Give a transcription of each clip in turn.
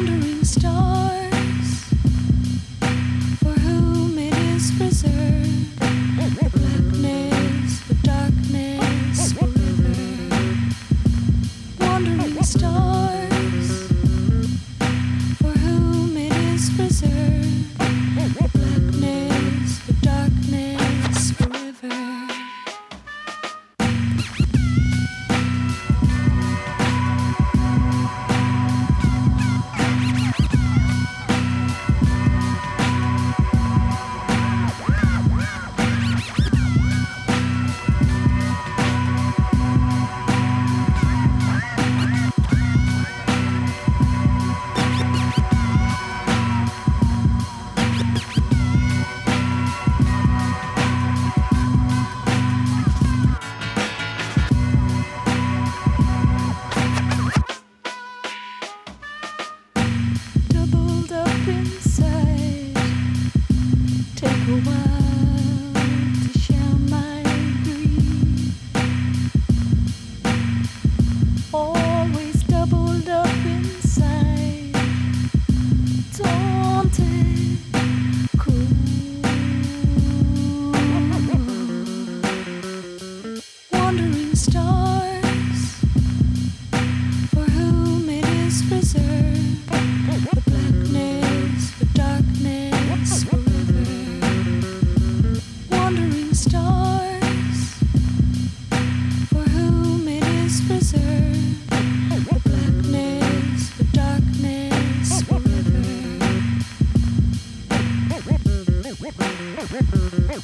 wandering star.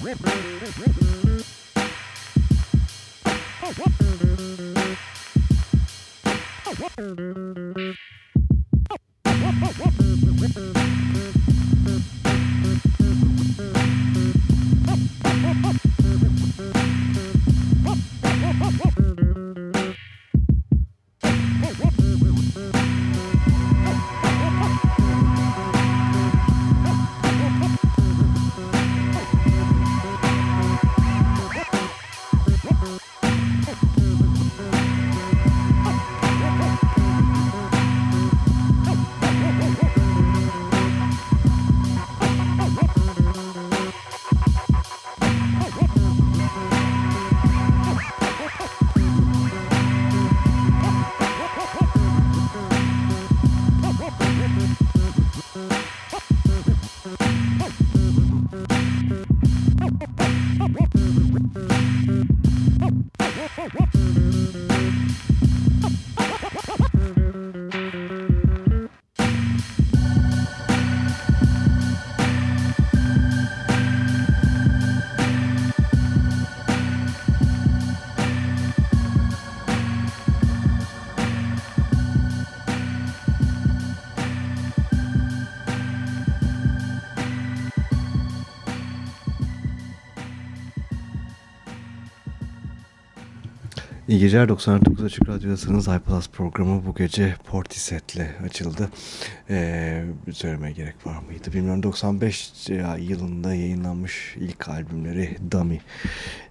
Thank. İyi geceler 99 Açık Radyo'dasınız. iPlus programı bu gece Portiset'le açıldı. Ee, söylemeye gerek var mıydı bilmiyorum. 95 yılında yayınlanmış ilk albümleri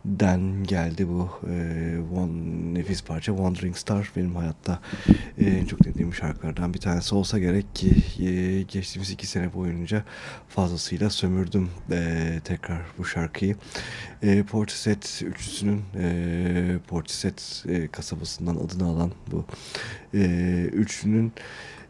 Dummy'den geldi bu e, one, nefis parça Wandering Star. Benim hayatta e, en çok dinlediğim şarkılardan bir tanesi olsa gerek ki e, geçtiğimiz iki sene boyunca fazlasıyla sömürdüm e, tekrar bu şarkıyı. E, Portiset üçlüsünün e, Portiset e, kasabasından adını alan bu e, üçlünün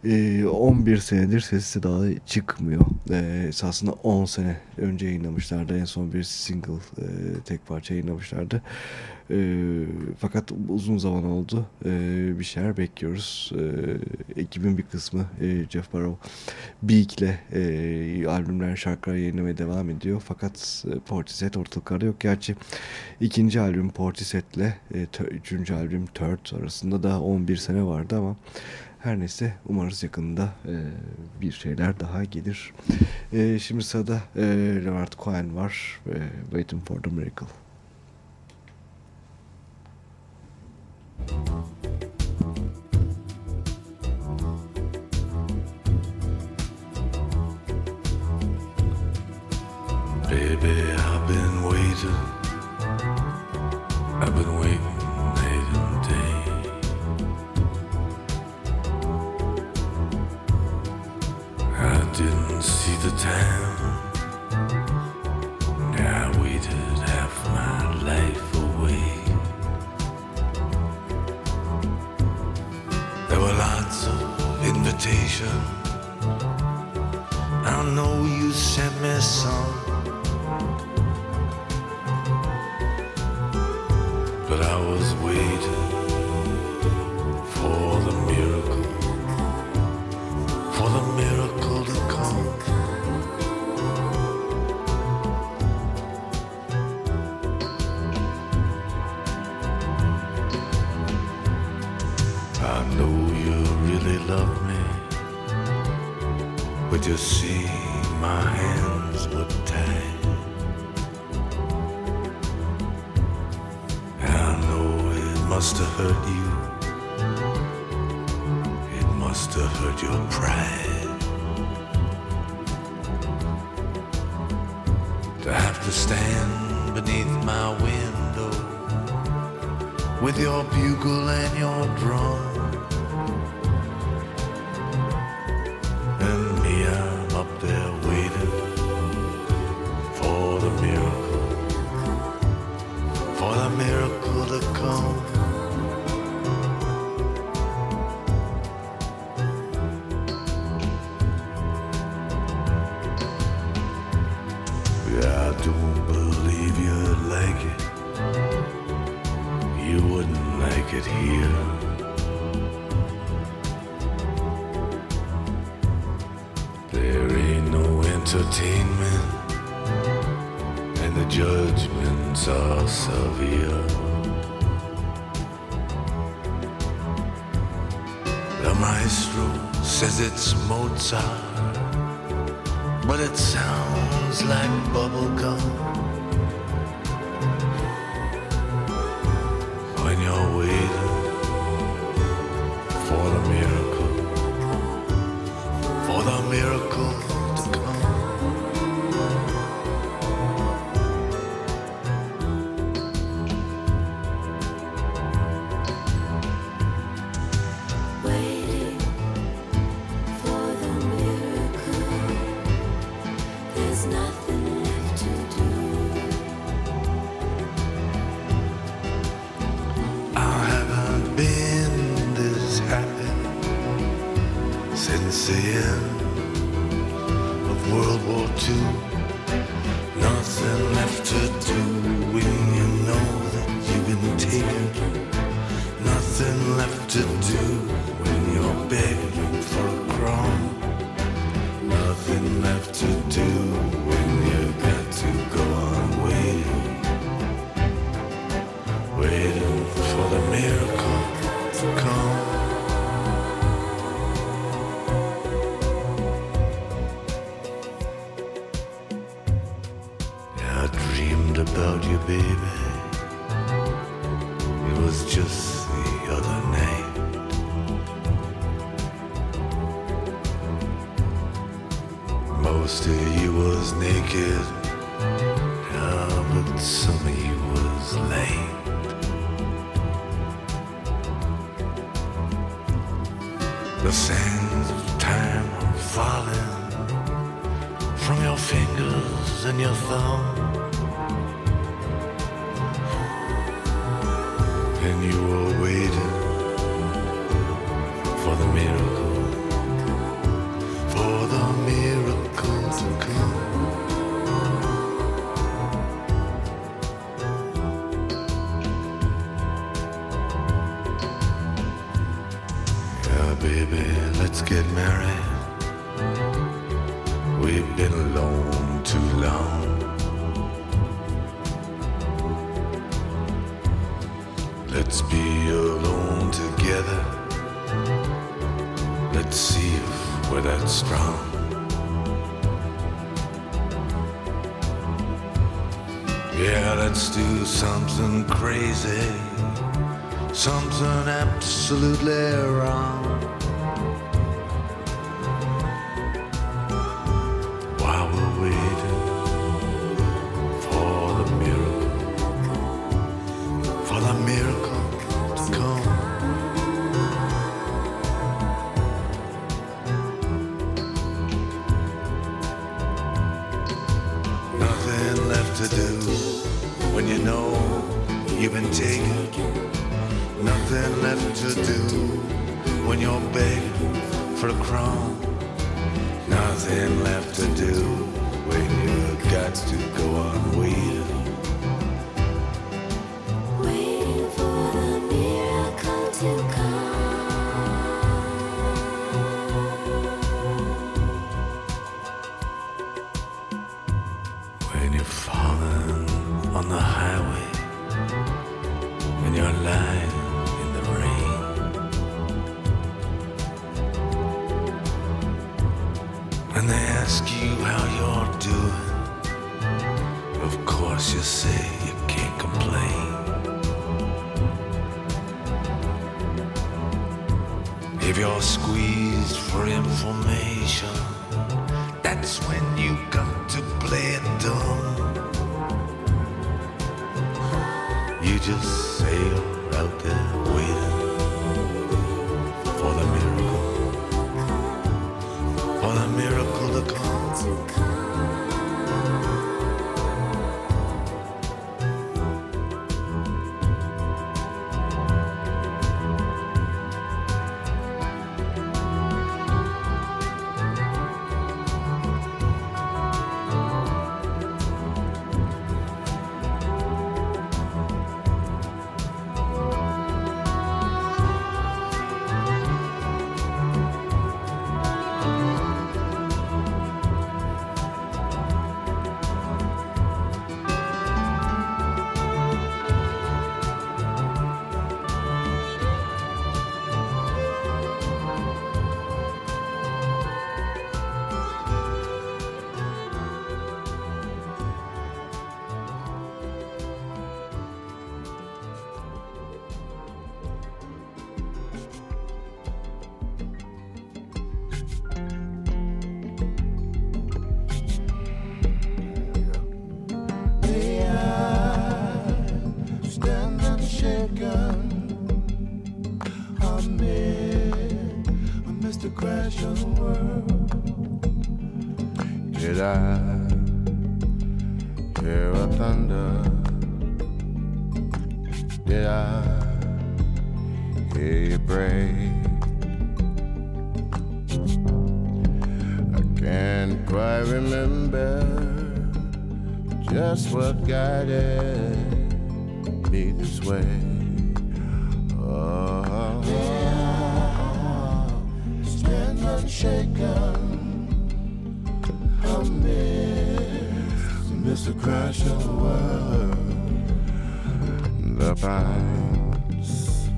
11 senedir sesi daha çıkmıyor. E, esasında 10 sene önce yayınlamışlardı. En son bir single e, tek parça yayınlamışlardı. E, fakat uzun zaman oldu. Bir şeyler bekliyoruz. E, ekibin bir kısmı e, Jeff Barrow Beak'le e, albümler, şarkılar yayınlamaya devam ediyor. Fakat Portishead ortalıklarda yok. Gerçi ikinci albüm Portishead'le üçüncü albüm Third arasında da 11 sene vardı ama her neyse umarız yakında e, bir şeyler daha gelir. E, şimdi sırada e, Leonard Cohen var. E, Waiting for the Miracle. Baby, I've been waiting. I've been waiting the time. I waited half my life away. There were lots of invitations. I know you sent me some. But I was waiting you see, my hands were tied. I know it must have hurt you. It must have hurt your pride. To have to stand beneath my window with your bugle and your drum. let's get married. We've been alone too long. Let's be alone together. Let's see if we're that strong. Yeah, let's do something crazy, something absolutely wrong. You just sail out there. shaken. I'm missed. Mr. Crash of the World. The pines,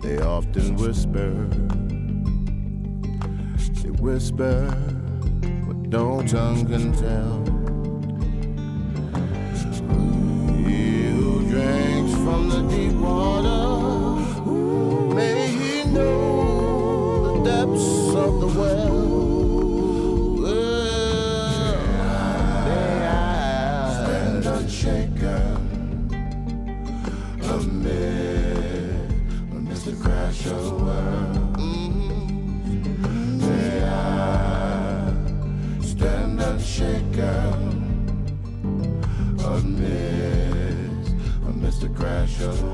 they often whisper. They whisper what no tongue can tell. The the.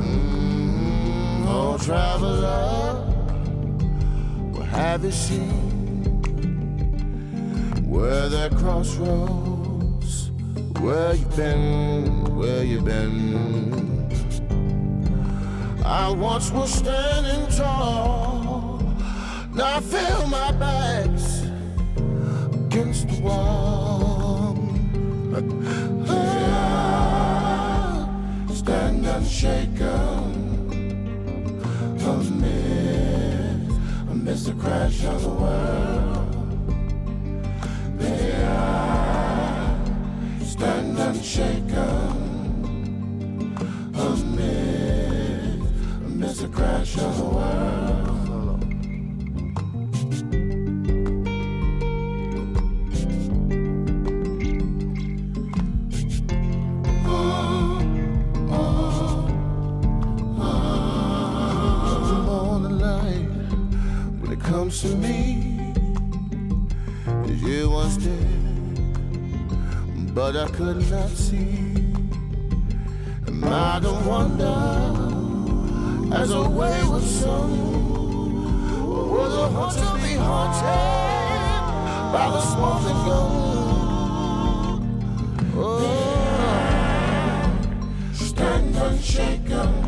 Mhm. Oh, traveler, what have you seen? Where there crossroads, where you been, where you been? I once was standing tall, now I feel my back's against the wall. Unshaken amid, amidst the crash of the world. May I stand unshaken amid, amidst the crash of the world. To me as you once but I could not see. And I don't wonder as a wayward son, will the heart still be haunted by the smoking gun? Oh, stand unshaken.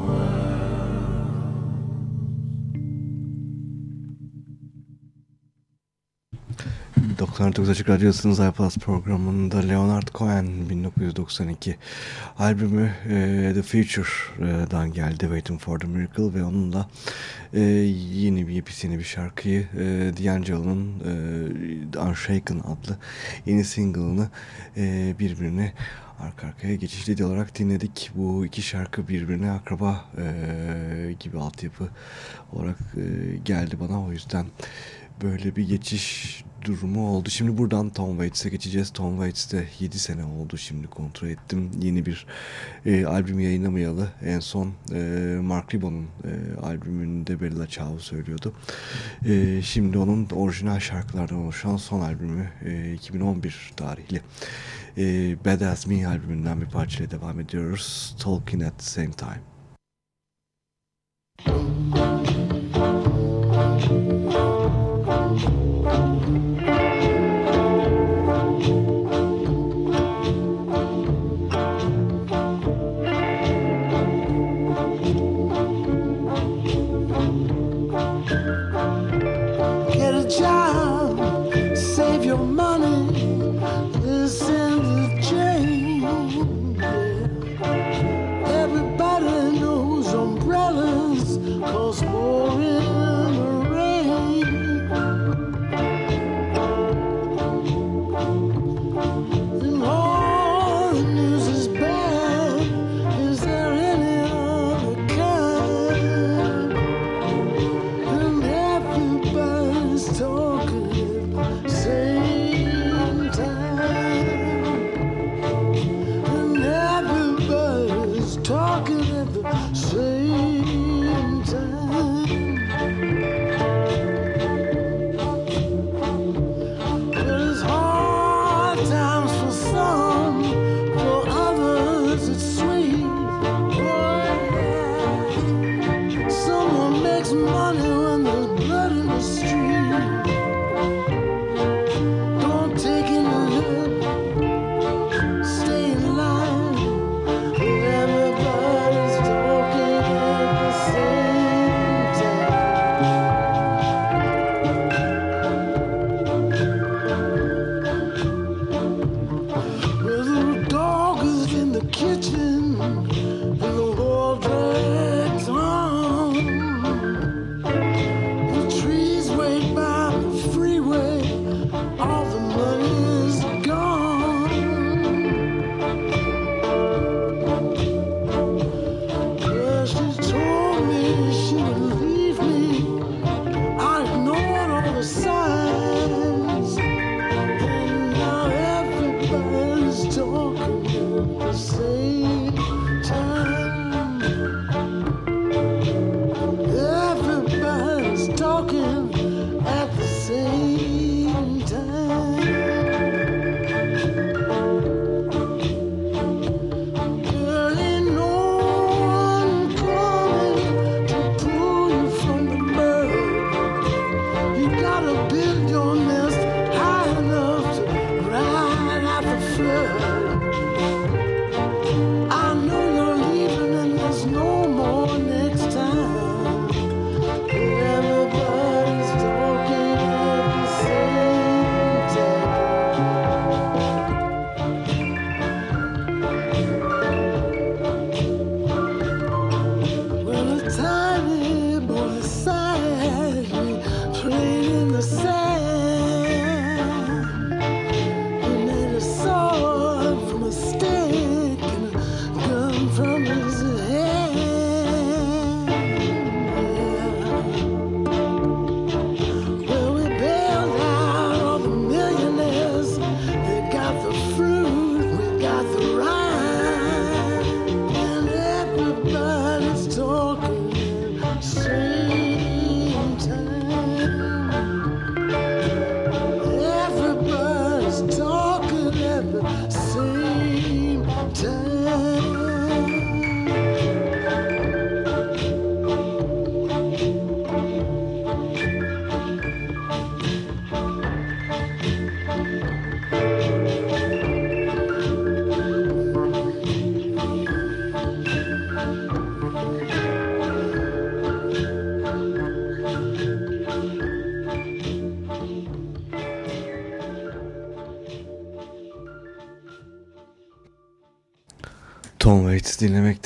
99 Açık Radyosu'nun iPlus programında Leonard Cohen 1992 albümü e, The Future'dan geldi Waiting for the Miracle ve onunla e, yeni bir yepyeni bir şarkıyı e, D'Angelo'nun e, Unshaken adlı yeni single'ını e, birbirine arka arkaya geçişli olarak dinledik. Bu iki şarkı birbirine akraba e, gibi altyapı olarak e, geldi bana o yüzden böyle bir geçiş durumu oldu. Şimdi buradan Tom Waits'e geçeceğiz. Tom Waits de 7 sene oldu şimdi kontrol ettim. Yeni bir e, albüm yayınlamayalı. En son e, Mark Ribon'un e, albümünde Bella Ciao söylüyordu. E, şimdi onun orijinal şarkılardan oluşan son albümü e, 2011 tarihli. E, Bad As Me albümünden bir parçayla devam ediyoruz. Talking at the same time.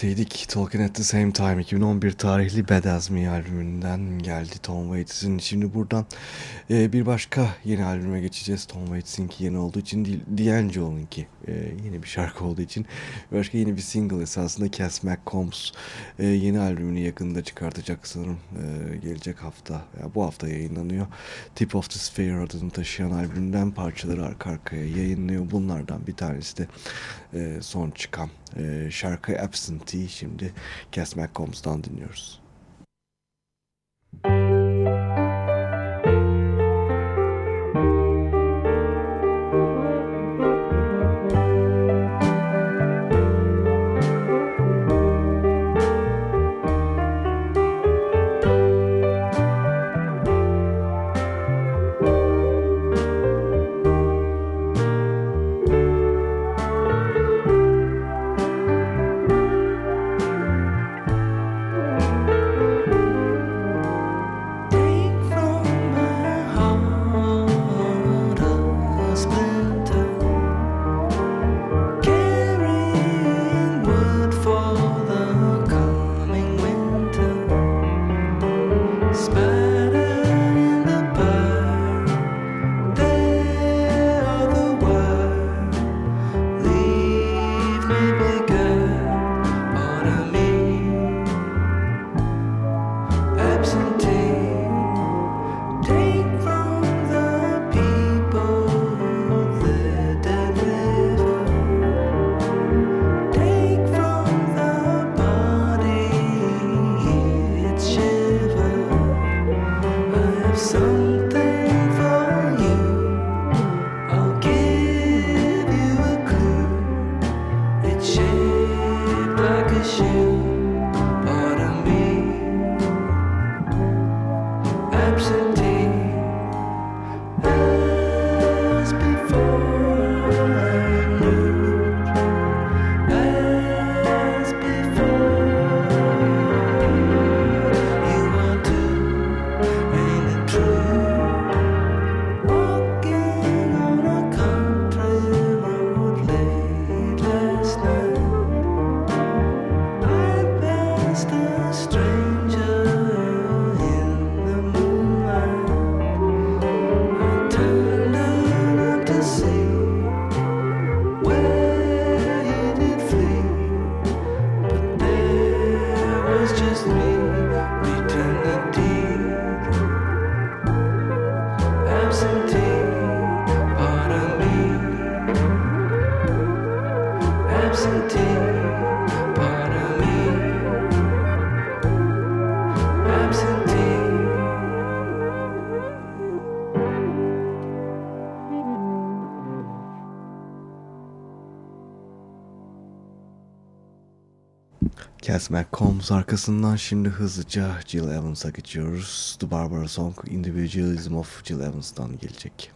Dinlemekteydik. Talking at the Same Time 2011 tarihli Bad As albümünden geldi Tom Waits'in. Şimdi buradan e, bir başka yeni albüme geçeceğiz. Tom Waits'inki yeni olduğu için değil, D'Angelo'nunki e, yeni bir şarkı olduğu için. Başka yeni bir single esasında Cass McCombs e, yeni albümünü yakında çıkartacak sanırım. E, gelecek hafta, ya bu hafta yayınlanıyor. Tip of the Sphere adını taşıyan albümden parçaları arka arkaya yayınlıyor. Bunlardan bir tanesi de e, son çıkan e, şarkı Absentee şimdi Cass McCombs'dan dinliyoruz. Cass McCombs arkasından şimdi hızlıca Jill Evans'a geçiyoruz. The Barbara Song Individualism of Jill Evans'tan gelecek.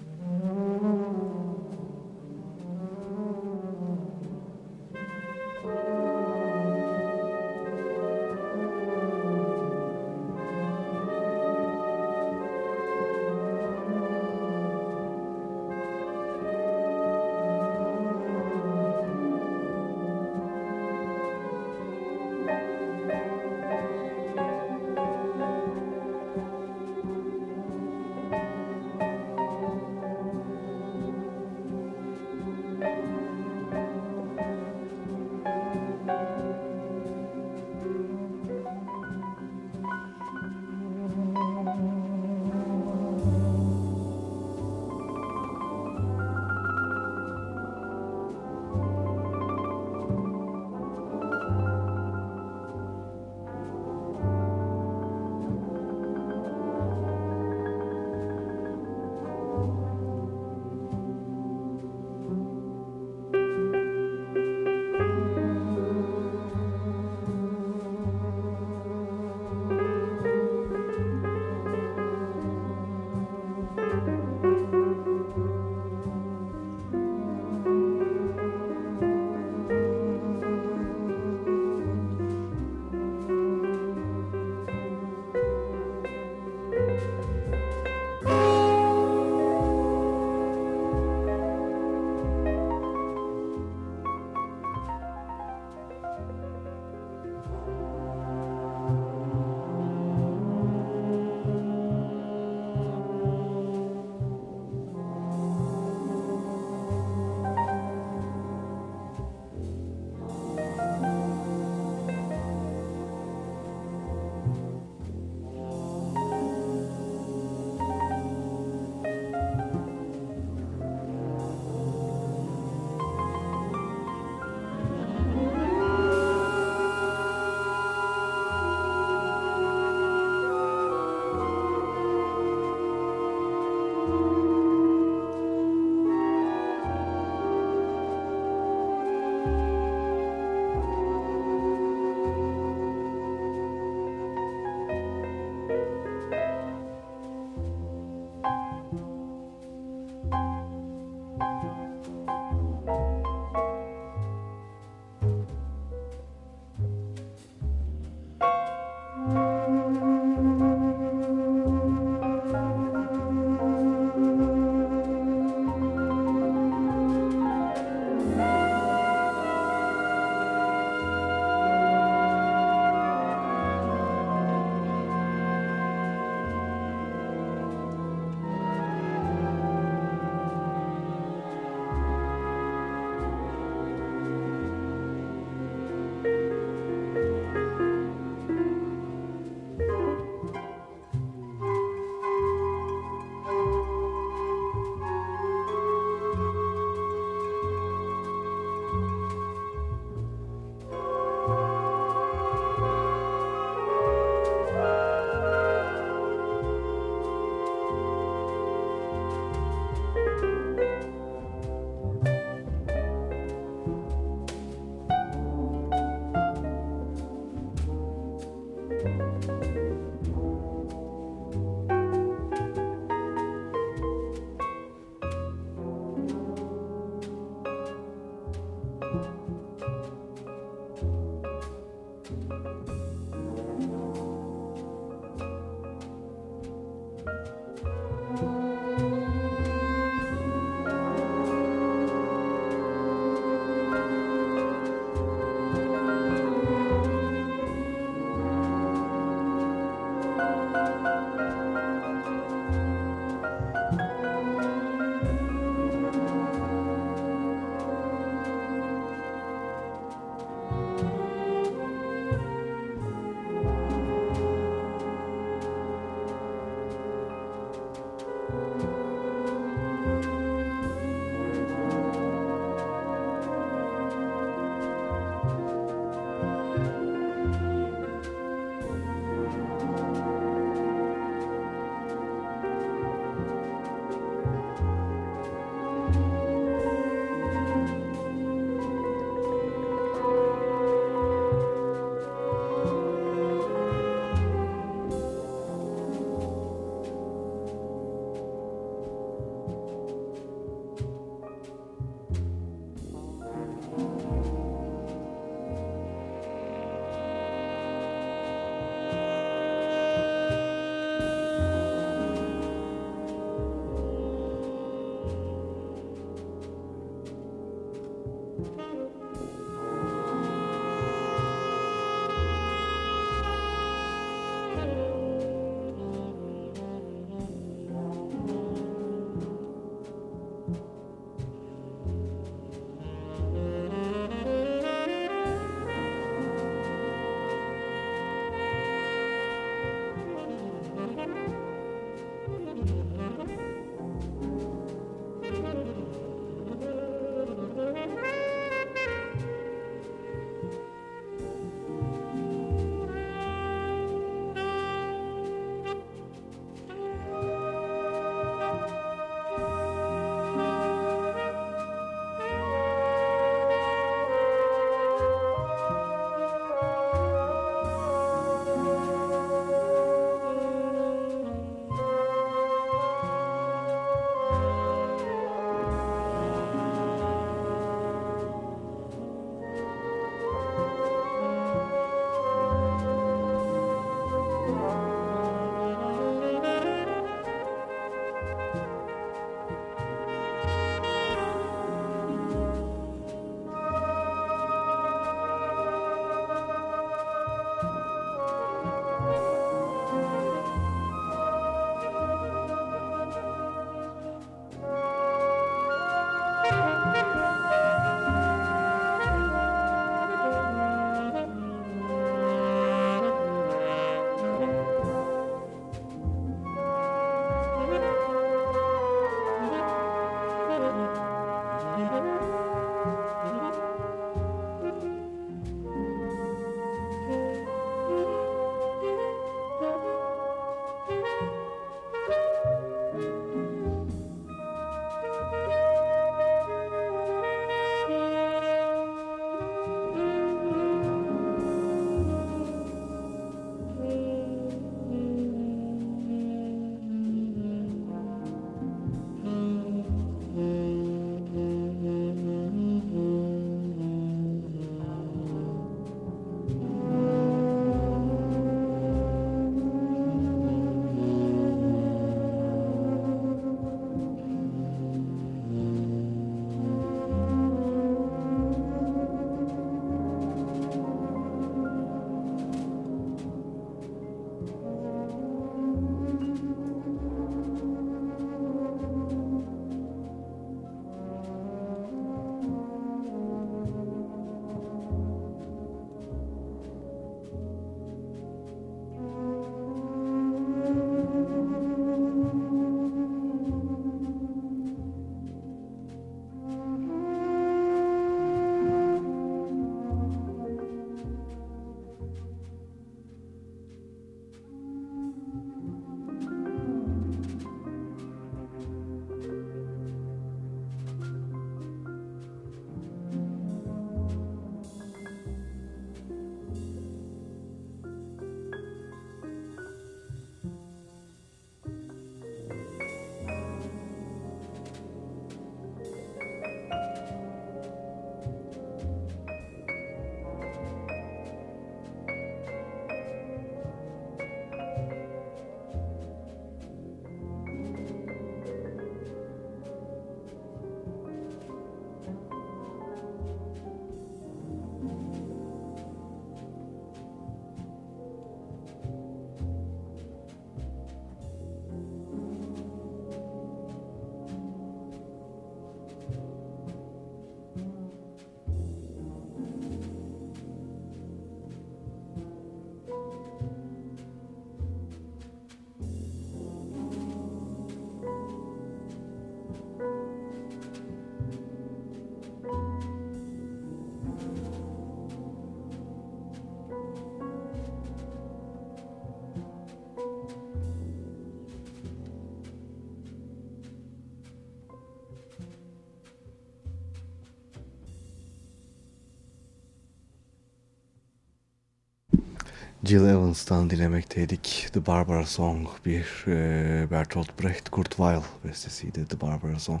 Jill Evans'tan dinlemekteydik. The Barbara Song bir e, Bertolt Brecht Kurt Weill bestesiydi The Barbara Song.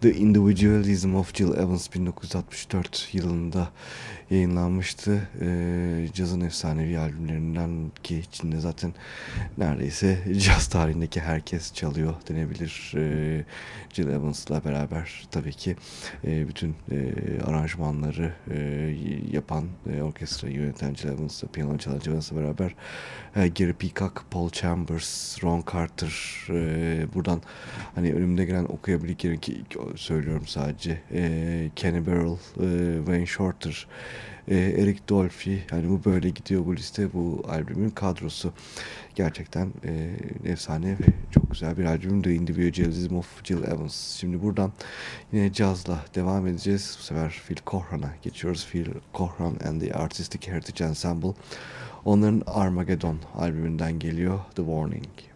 The Individualism of Jill Evans 1964 yılında yayınlanmıştı. E, cazın efsanevi albümlerinden ki içinde zaten neredeyse caz tarihindeki herkes çalıyor denebilir. E, Jill Evans'la beraber tabii ki e, bütün e, aranjmanları e, yapan, e, orkestrayı yöneten Jill Evans'la, piyano çalan Jill Evans'la beraber e, Gary Peacock, Paul Chambers, Ron Carter e, buradan hani önümde gelen okuyabilir ki söylüyorum sadece e, Kenny Burrell, e, Wayne Shorter, e, Eric Dolphy yani bu böyle gidiyor bu liste bu albümün kadrosu. Gerçekten e, efsane ve çok güzel bir albüm. The Individualism of Jill Evans. Şimdi buradan yine cazla devam edeceğiz. Bu sefer Phil Cochran'a geçiyoruz. Phil Cochran and the Artistic Heritage Ensemble onların Armageddon albümünden geliyor The Warning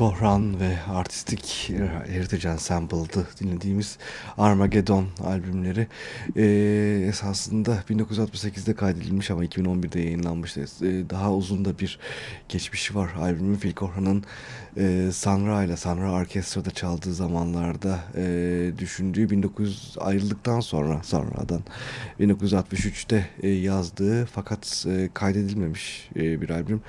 Kohran ve Artistic Heritage Ensemble'dı dinlediğimiz Armageddon albümleri e, esasında 1968'de kaydedilmiş ama 2011'de yayınlanmıştı. E, daha uzun da bir geçmişi var albümün. Phil Kohran'ın e, Sanra ile Sanra Orkestra'da çaldığı zamanlarda e, düşündüğü 1900 ayrıldıktan sonra sonradan 1963'te e, yazdığı fakat e, kaydedilmemiş e, bir albüm.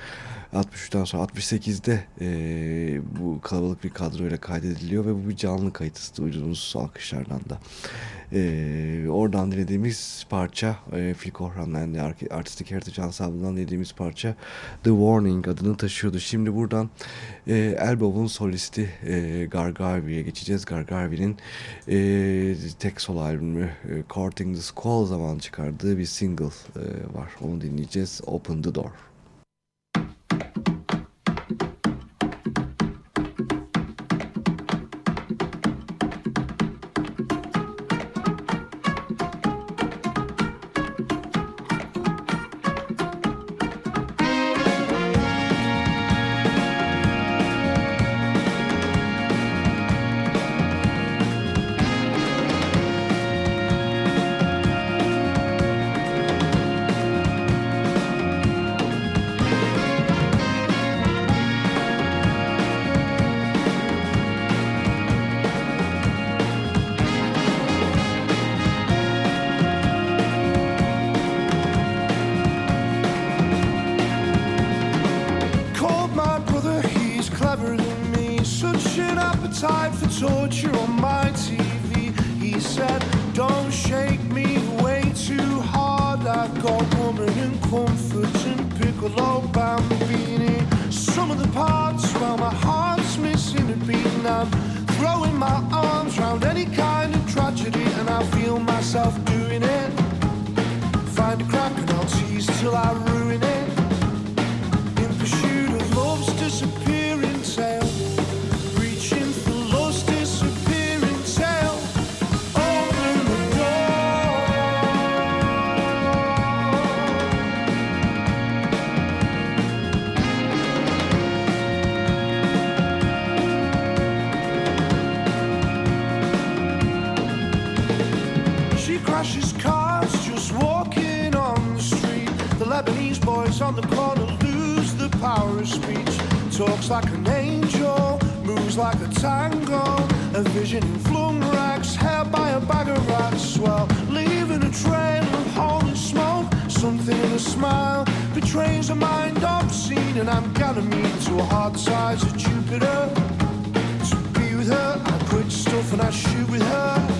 63'ten sonra 68'de e, bu kalabalık bir kadroyla kaydediliyor ve bu bir canlı kayıt duyduğunuz alkışlardan da. E, oradan dinlediğimiz parça e, Phil Kohran'dan yani Artistic Heritage Ensemble'dan dinlediğimiz parça The Warning adını taşıyordu. Şimdi buradan e, Elbow'un solisti e, Gargarvi'ye geçeceğiz. Gargarvi'nin e, tek solo albümü e, Courting the Squall zaman çıkardığı bir single e, var. Onu dinleyeceğiz. Open the Door. Till I speech. Talks like an angel, moves like a tango. A vision in flung rags, held by a bag of rats. Well, leaving a trail of holy smoke. Something in a smile betrays a mind obscene. And I'm gonna meet to a hard size of Jupiter. To be with her, I quit stuff and I shoot with her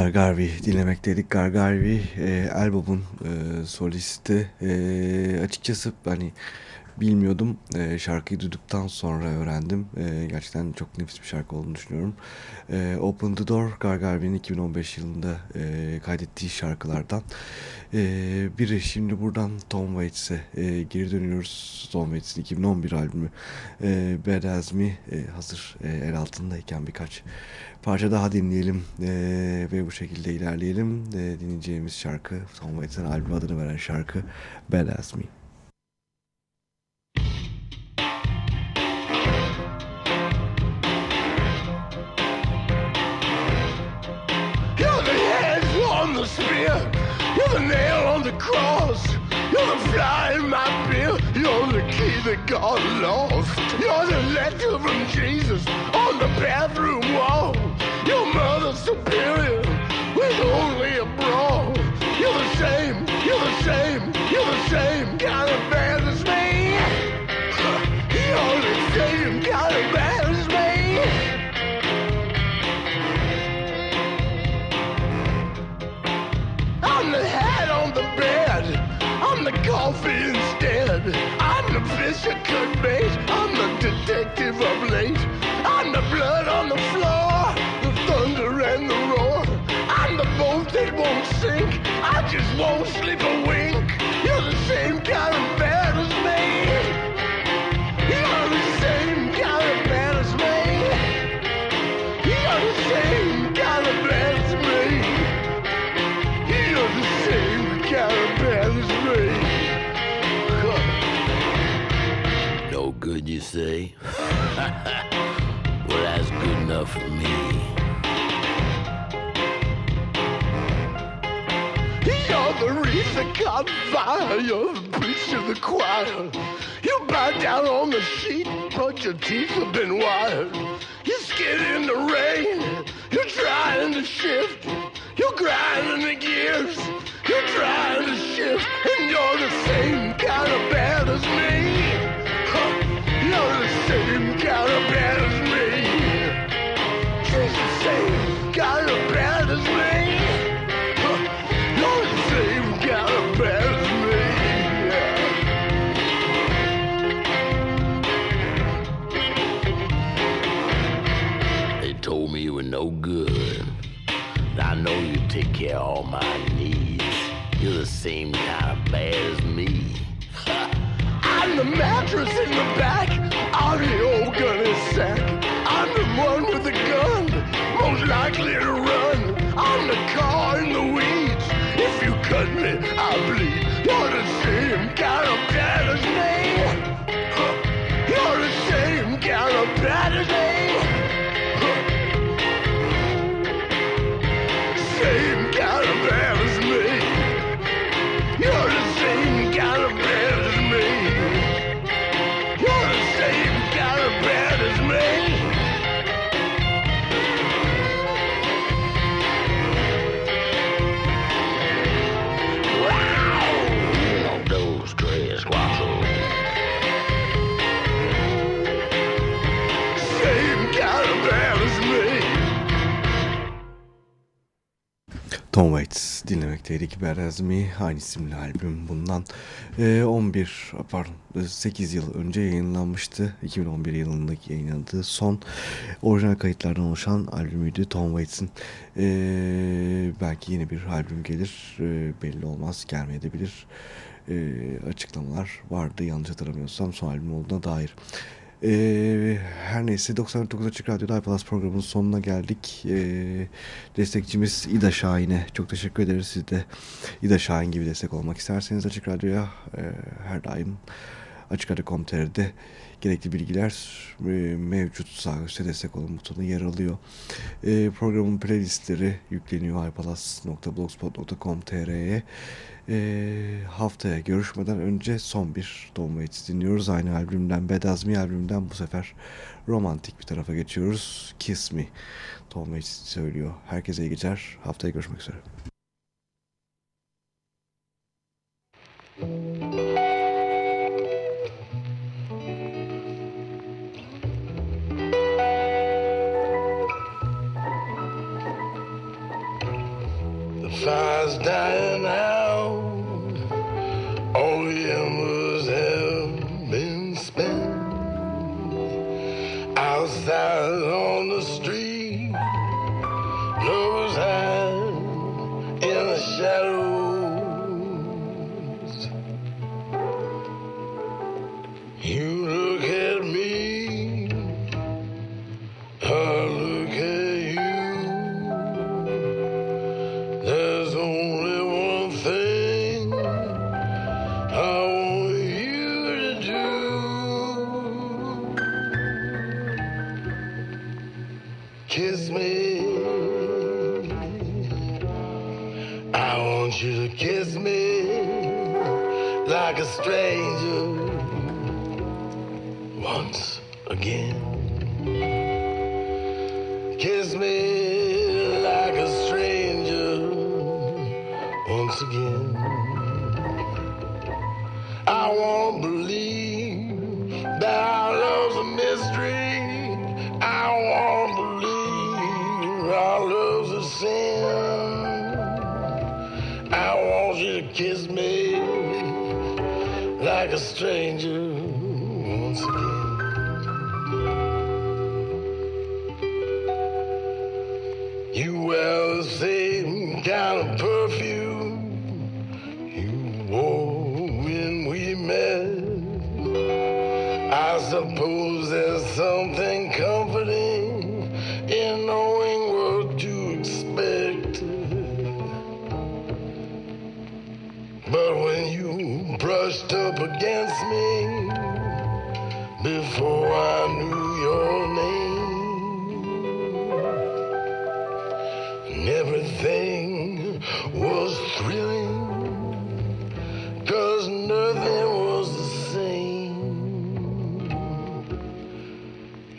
Gargarvi dinlemekteydik. Gargarvi e, albümün e, solisti. E, açıkçası hani bilmiyordum. E, şarkıyı duyduktan sonra öğrendim. E, gerçekten çok nefis bir şarkı olduğunu düşünüyorum. E, Open the Door Gargarvi'nin 2015 yılında e, kaydettiği şarkılardan. E, biri şimdi buradan Tom Waits'e e, geri dönüyoruz. Tom Waits'in 2011 albümü e, Bad As Me e, hazır e, el altındayken birkaç parça daha dinleyelim e, ve bu şekilde ilerleyelim. E, dinleyeceğimiz şarkı Tom Waits'in albüm adını veren şarkı Bad As Me. The cross. You're the fly in my beer. You're the key that got lost. You're the letter from Jesus on the bathroom wall. Your mother superior with only a bra. You're the same. You're the same. You're the same Coffee instead. I'm the fish that could bait. I'm the detective of late. I'm the blood on the floor, the thunder and the roar. I'm the boat that won't sink. I just won't your teeth have been wired. You skid in the rain. You're trying to shift. You're grinding the gears. You're trying to shift, and you're the same kind of bad as me. Huh. You're the same kind of bad Same kind of bad as me. I'm the mattress in the back. I'm the old gunny sack. I'm the one with the gun, most likely to Tom Waits dinlemekteydik. Me aynı isimli albüm bundan e, 11 pardon 8 yıl önce yayınlanmıştı. 2011 yılında yayınladığı son orijinal kayıtlardan oluşan albümüydü Tom Waits'in. E, belki yeni bir albüm gelir. E, belli olmaz. Gelmeyebilir. E, açıklamalar vardı yanlış hatırlamıyorsam son albüm olduğuna dair. Ee, her neyse 99 Açık Radyo'da iPlus programının sonuna geldik. Ee, destekçimiz İda Şahin'e çok teşekkür ederiz. Siz de İda Şahin gibi destek olmak isterseniz Açık Radyo'ya e, her daim açıkradyo.com.tr'de gerekli bilgiler e, mevcut sağ üstte destek olun butonu yer alıyor. E, programın playlistleri yükleniyor iPalaz.blogspot.com.tr'ye. E, haftaya görüşmeden önce son bir Tom Waits dinliyoruz. Aynı albümden Bad As Me albümden bu sefer romantik bir tarafa geçiyoruz. Kiss Me. Tom Waits söylüyor. Herkese iyi geceler. Haftaya görüşmek üzere. fire's dying out. All the embers have been spent. Outside on the street, nose high in the shadows.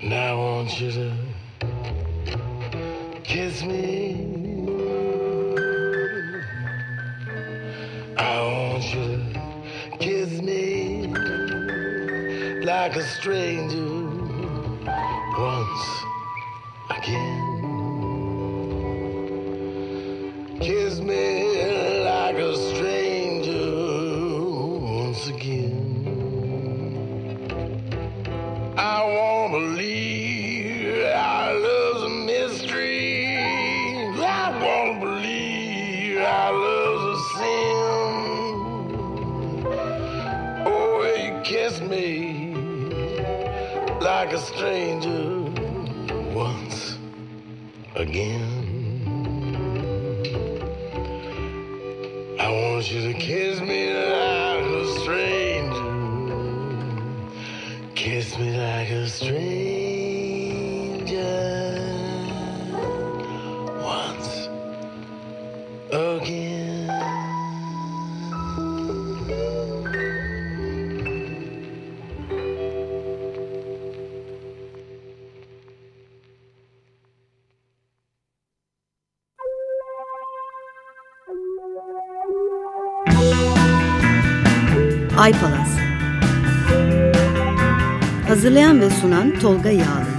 Now I want you to kiss me. I want you to kiss me like a stranger once. Tolga Yağlı.